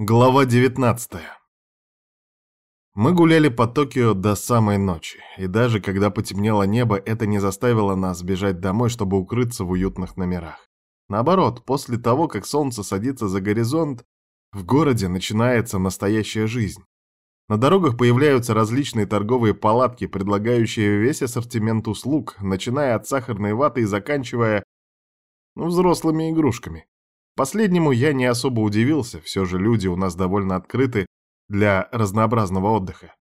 Глава 19 Мы гуляли по Токио до самой ночи, и даже когда потемнело небо, это не заставило нас бежать домой, чтобы укрыться в уютных номерах. Наоборот, после того, как солнце садится за горизонт, в городе начинается настоящая жизнь. На дорогах появляются различные торговые палатки, предлагающие весь ассортимент услуг, начиная от сахарной ваты и заканчивая ну, взрослыми игрушками. Последнему я не особо удивился, все же люди у нас довольно открыты для разнообразного отдыха.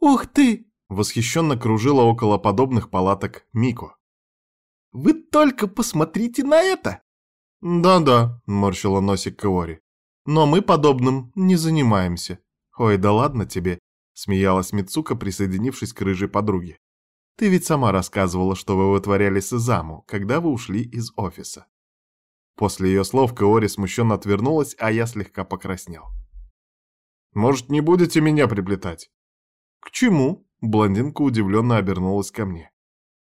«Ух ты!» — восхищенно кружила около подобных палаток Мико. «Вы только посмотрите на это!» «Да-да», — морщила носик Каори. «Но мы подобным не занимаемся». «Ой, да ладно тебе», — смеялась Мицука, присоединившись к рыжей подруге. «Ты ведь сама рассказывала, что вы вытворяли с Изаму, когда вы ушли из офиса». После ее слов Каори смущенно отвернулась, а я слегка покраснел. «Может, не будете меня приплетать?» «К чему?» — блондинка удивленно обернулась ко мне.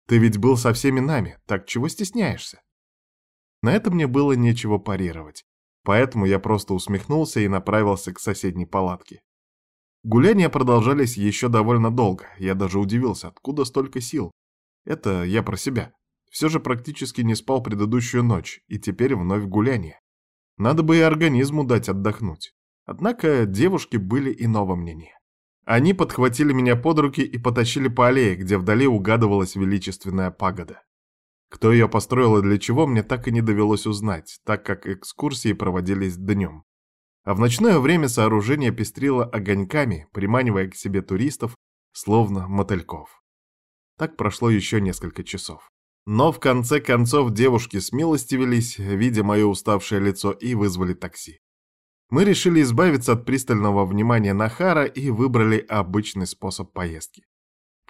«Ты ведь был со всеми нами, так чего стесняешься?» На это мне было нечего парировать, поэтому я просто усмехнулся и направился к соседней палатке. Гуляния продолжались еще довольно долго, я даже удивился, откуда столько сил. Это я про себя. Все же практически не спал предыдущую ночь, и теперь вновь гуляние. Надо бы и организму дать отдохнуть. Однако девушки были иного мнения. Они подхватили меня под руки и потащили по аллее, где вдали угадывалась величественная пагода. Кто ее построил и для чего, мне так и не довелось узнать, так как экскурсии проводились днем. А в ночное время сооружение пестрило огоньками, приманивая к себе туристов, словно мотыльков. Так прошло еще несколько часов. Но в конце концов девушки смилостивились, видя мое уставшее лицо, и вызвали такси. Мы решили избавиться от пристального внимания Нахара и выбрали обычный способ поездки.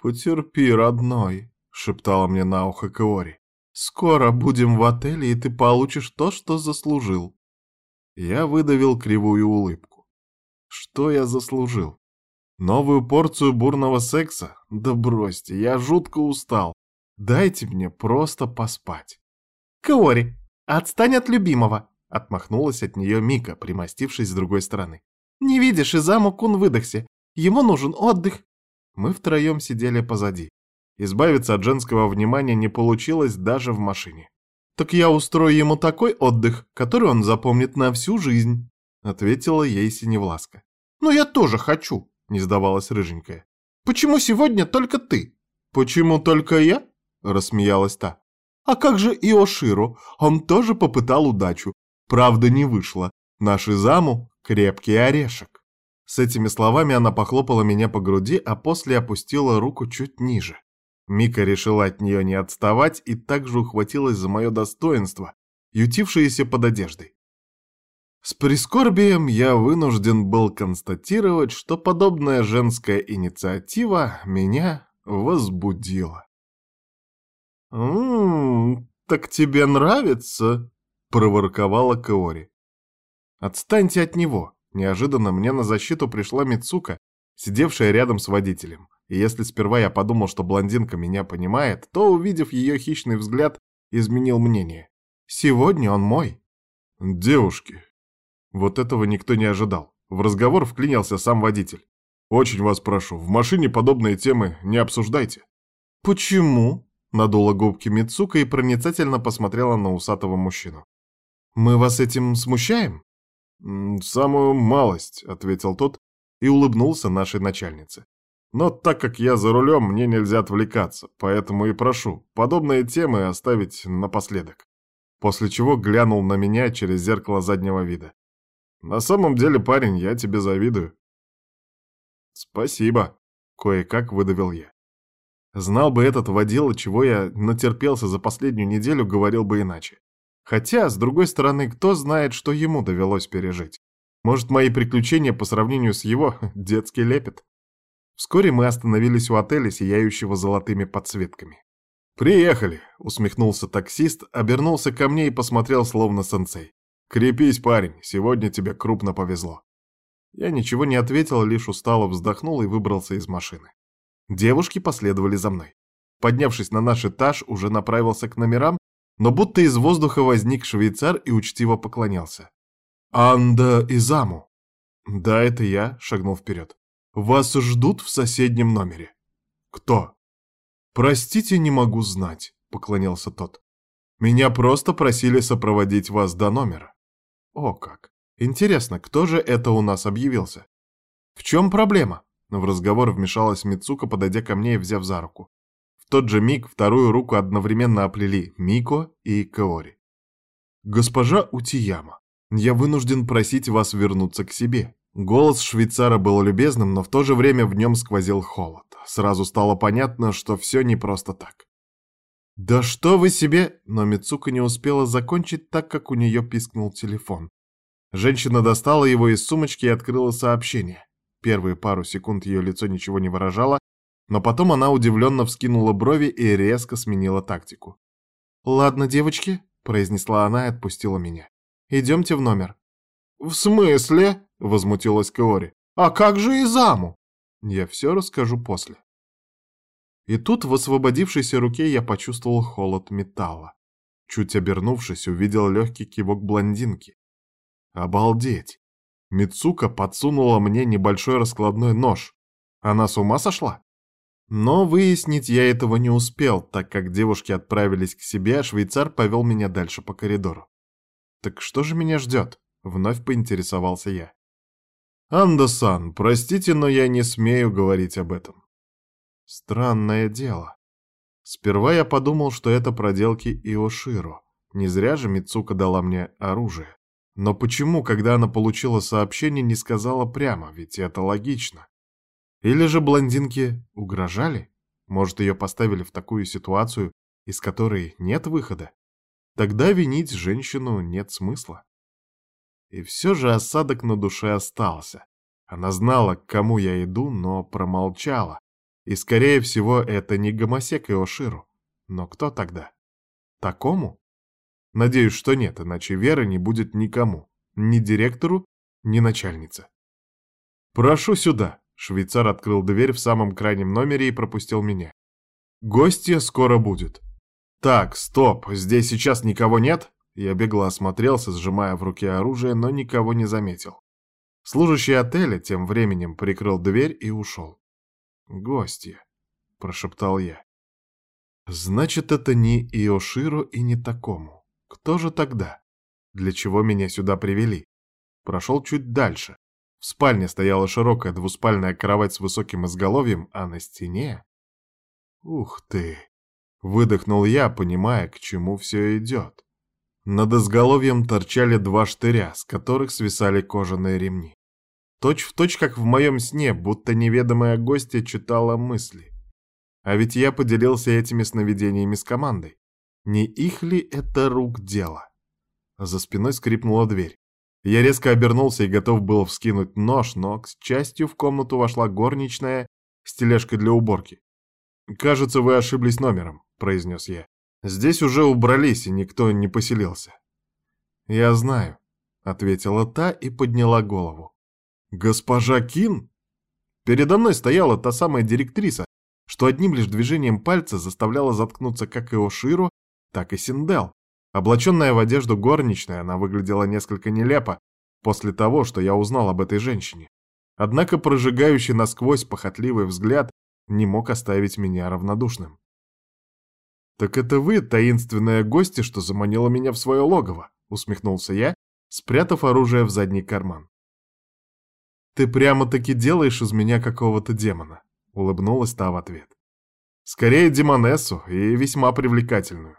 «Потерпи, родной», — шептала мне на ухо Каори. «Скоро будем в отеле, и ты получишь то, что заслужил». Я выдавил кривую улыбку. Что я заслужил? Новую порцию бурного секса? Да бросьте, я жутко устал. Дайте мне просто поспать. Каори, отстань от любимого, отмахнулась от нее Мика, примостившись с другой стороны. Не видишь, Изаму Кун выдохся. Ему нужен отдых. Мы втроем сидели позади. Избавиться от женского внимания не получилось даже в машине. «Так я устрою ему такой отдых, который он запомнит на всю жизнь», — ответила ей Синевласка. «Но я тоже хочу», — не сдавалась Рыженькая. «Почему сегодня только ты?» «Почему только я?» — рассмеялась та. «А как же Иоширо? Он тоже попытал удачу. Правда, не вышло. Наш Изаму — крепкий орешек». С этими словами она похлопала меня по груди, а после опустила руку чуть ниже. Мика решила от нее не отставать и также ухватилась за мое достоинство, ютившееся под одеждой. С прискорбием я вынужден был констатировать, что подобная женская инициатива меня возбудила. «Ммм, так тебе нравится?» — проворковала Каори. «Отстаньте от него!» Неожиданно мне на защиту пришла Мицука, сидевшая рядом с водителем. И если сперва я подумал, что блондинка меня понимает, то, увидев ее хищный взгляд, изменил мнение. Сегодня он мой. Девушки. Вот этого никто не ожидал. В разговор вклинился сам водитель. Очень вас прошу, в машине подобные темы не обсуждайте. Почему? Надула губки Мицука и проницательно посмотрела на усатого мужчину. «Мы вас этим смущаем?» «Самую малость», — ответил тот и улыбнулся нашей начальнице. «Но так как я за рулем, мне нельзя отвлекаться, поэтому и прошу подобные темы оставить напоследок». После чего глянул на меня через зеркало заднего вида. «На самом деле, парень, я тебе завидую». «Спасибо», — кое-как выдавил я. Знал бы этот водила, чего я натерпелся за последнюю неделю, говорил бы иначе. Хотя, с другой стороны, кто знает, что ему довелось пережить. Может, мои приключения по сравнению с его детский лепет. Вскоре мы остановились у отеля, сияющего золотыми подсветками. «Приехали!» — усмехнулся таксист, обернулся ко мне и посмотрел словно сенсей. «Крепись, парень, сегодня тебе крупно повезло». Я ничего не ответил, лишь устало вздохнул и выбрался из машины. Девушки последовали за мной. Поднявшись на наш этаж, уже направился к номерам, но будто из воздуха возник швейцар и учтиво поклонялся. «Анда Изаму!» Да, это я, шагнул вперед. Вас ждут в соседнем номере. Кто? Простите, не могу знать, поклонился тот. Меня просто просили сопроводить вас до номера. О как! Интересно, кто же это у нас объявился? В чем проблема? В разговор вмешалась Мицука, подойдя ко мне и взяв за руку. В тот же миг вторую руку одновременно оплели Мико и Каори. «Госпожа Утияма, я вынужден просить вас вернуться к себе». Голос швейцара был любезным, но в то же время в нем сквозил холод. Сразу стало понятно, что все не просто так. «Да что вы себе!» Но Мицука не успела закончить, так как у нее пискнул телефон. Женщина достала его из сумочки и открыла сообщение. Первые пару секунд ее лицо ничего не выражало, но потом она удивленно вскинула брови и резко сменила тактику. «Ладно, девочки», — произнесла она и отпустила меня. «Идемте в номер». «В смысле?» — возмутилась Каори. «А как же Изаму?» «Я все расскажу после». И тут в освободившейся руке я почувствовал холод металла. Чуть обернувшись, увидел легкий кивок блондинки. Обалдеть! Мицука подсунула мне небольшой раскладной нож. Она с ума сошла? Но выяснить я этого не успел, так как девушки отправились к себе, а швейцар повел меня дальше по коридору. «Так что же меня ждет?» — вновь поинтересовался я. «Анда-сан, простите, но я не смею говорить об этом». Странное дело. Сперва я подумал, что это проделки Иоширо. Не зря же Мицука дала мне оружие. Но почему, когда она получила сообщение, не сказала прямо, ведь это логично? Или же блондинки угрожали? Может, ее поставили в такую ситуацию, из которой нет выхода? Тогда винить женщину нет смысла. И все же осадок на душе остался. Она знала, к кому я иду, но промолчала. И, скорее всего, это не гомосек Иоширу. Но кто тогда? Такому? Надеюсь, что нет, иначе веры не будет никому. Ни директору, ни начальнице. «Прошу сюда!» Швейцар открыл дверь в самом крайнем номере и пропустил меня. «Гостья скоро будет». «Так, стоп, здесь сейчас никого нет?» Я бегло осмотрелся, сжимая в руке оружие, но никого не заметил. Служащий отеля тем временем прикрыл дверь и ушел. «Гостья», — прошептал я. «Значит, это не Иоширу и не такому. Кто же тогда? Для чего меня сюда привели? Прошел чуть дальше. В спальне стояла широкая двуспальная кровать с высоким изголовьем, а на стене... Ух ты! Выдохнул я, понимая, к чему все идет. Над изголовьем торчали два штыря, с которых свисали кожаные ремни. Точь в точь, как в моем сне, будто неведомая гостья читала мысли. А ведь я поделился этими сновидениями с командой. Не их ли это рук дело? За спиной скрипнула дверь. Я резко обернулся и готов был вскинуть нож, но, к счастью, в комнату вошла горничная с тележкой для уборки. «Кажется, вы ошиблись номером», — произнес я. «Здесь уже убрались, и никто не поселился». «Я знаю», — ответила та и подняла голову. «Госпожа Кин?» Передо мной стояла та самая директриса, что одним лишь движением пальца заставляла заткнуться как Иоширо, так и Синдел. Облаченная в одежду горничной, она выглядела несколько нелепо после того, что я узнал об этой женщине. Однако прожигающий насквозь похотливый взгляд не мог оставить меня равнодушным. «Так это вы, таинственная гостья, что заманила меня в свое логово», — усмехнулся я, спрятав оружие в задний карман. «Ты прямо-таки делаешь из меня какого-то демона», — улыбнулась та в ответ. «Скорее демонессу и весьма привлекательную.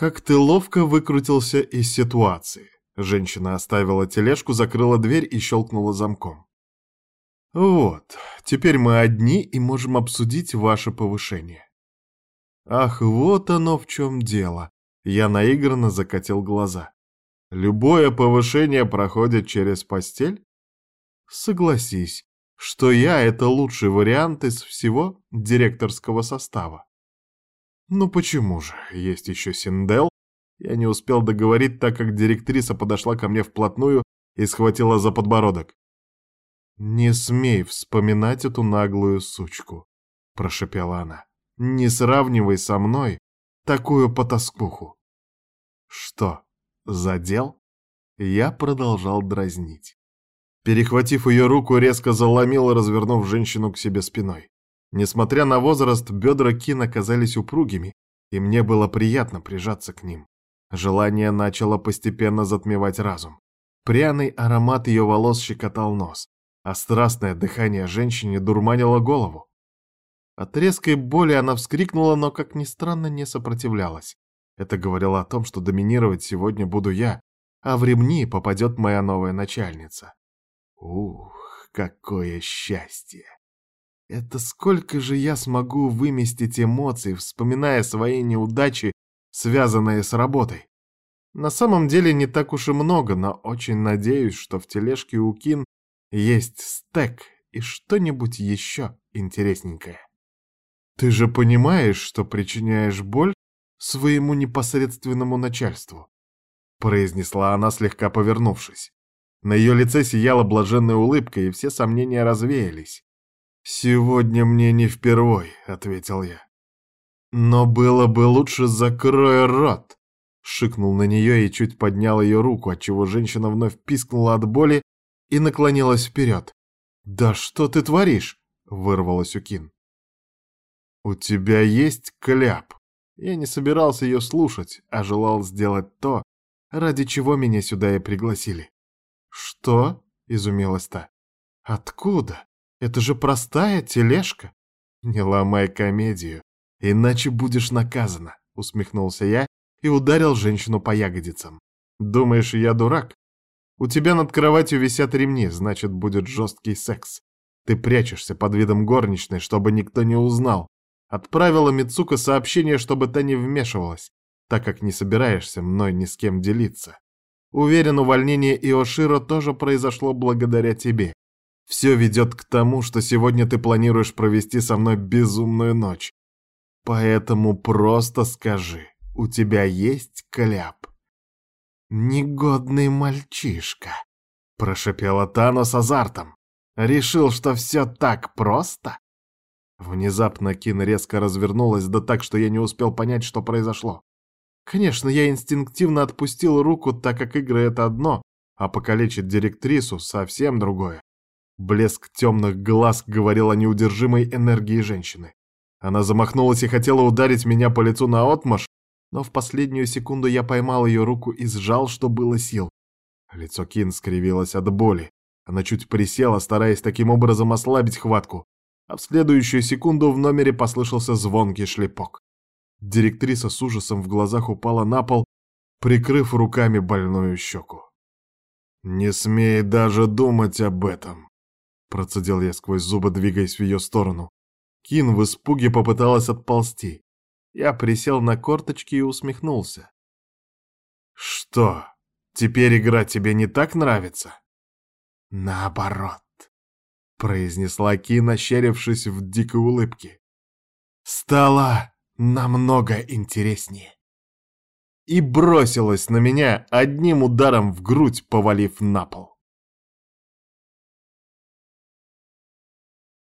Как ты ловко выкрутился из ситуации. Женщина оставила тележку, закрыла дверь и щелкнула замком. Вот, теперь мы одни и можем обсудить ваше повышение. Ах, вот оно в чем дело. Я наигранно закатил глаза. Любое повышение проходит через постель? Согласись, что я — это лучший вариант из всего директорского состава. Ну почему же? Есть еще Синдел. Я не успел договорить, так как директриса подошла ко мне вплотную и схватила за подбородок. «Не смей вспоминать эту наглую сучку», — прошепела она. «Не сравнивай со мной такую потаскуху». «Что, задел?» Я продолжал дразнить. Перехватив ее руку, резко заломил, развернув женщину к себе спиной. Несмотря на возраст, бедра Кин оказались упругими, и мне было приятно прижаться к ним. Желание начало постепенно затмевать разум. Пряный аромат ее волос щекотал нос, а страстное дыхание женщине дурманило голову. От резкой боли она вскрикнула, но, как ни странно, не сопротивлялась. Это говорило о том, что доминировать сегодня буду я, а в ремни попадет моя новая начальница. Ух, какое счастье! Это сколько же я смогу выместить эмоций, вспоминая свои неудачи, связанные с работой? На самом деле не так уж и много, но очень надеюсь, что в тележке у Кин есть стек и что-нибудь еще интересненькое. Ты же понимаешь, что причиняешь боль своему непосредственному начальству, произнесла она, слегка повернувшись. На ее лице сияла блаженная улыбка, и все сомнения развеялись. «Сегодня мне не впервой», — ответил я. «Но было бы лучше закрой рот», — шикнул на нее и чуть поднял ее руку, отчего женщина вновь пискнула от боли и наклонилась вперед. «Да что ты творишь?» — вырвалась у Кин. «У тебя есть кляп». Я не собирался ее слушать, а желал сделать то, ради чего меня сюда и пригласили. «Что?» — изумилась та. «Откуда? Это же простая тележка». «Не ломай комедию, иначе будешь наказана», — усмехнулся я и ударил женщину по ягодицам. «Думаешь, я дурак? У тебя над кроватью висят ремни, значит, будет жесткий секс. Ты прячешься под видом горничной, чтобы никто не узнал. Отправила Мицука сообщение, чтобы та не вмешивалась, так как не собираешься мной ни с кем делиться. Уверен, увольнение Иоширо тоже произошло благодаря тебе. Все ведет к тому, что сегодня ты планируешь провести со мной безумную ночь. Поэтому просто скажи, у тебя есть кляп?» «Негодный мальчишка», — прошепела Тано с азартом. «Решил, что все так просто?» Внезапно Кин резко развернулась, да так, что я не успел понять, что произошло. Конечно, я инстинктивно отпустил руку, так как игры — это одно, а покалечить директрису — совсем другое. Блеск темных глаз говорил о неудержимой энергии женщины. Она замахнулась и хотела ударить меня по лицу наотмашь, но в последнюю секунду я поймал ее руку и сжал, что было сил. Лицо Кин скривилось от боли. Она чуть присела, стараясь таким образом ослабить хватку, а в следующую секунду в номере послышался звонкий шлепок. Директриса с ужасом в глазах упала на пол, прикрыв руками больную щеку. «Не смей даже думать об этом», — процедил я сквозь зубы, двигаясь в ее сторону. Кин в испуге попыталась отползти. Я присел на корточки и усмехнулся. «Что, теперь игра тебе не так нравится?» «Наоборот», — произнесла Кин, ощерившись в дикой улыбке. «Стало намного интереснее». И бросилась на меня, одним ударом в грудь повалив на пол.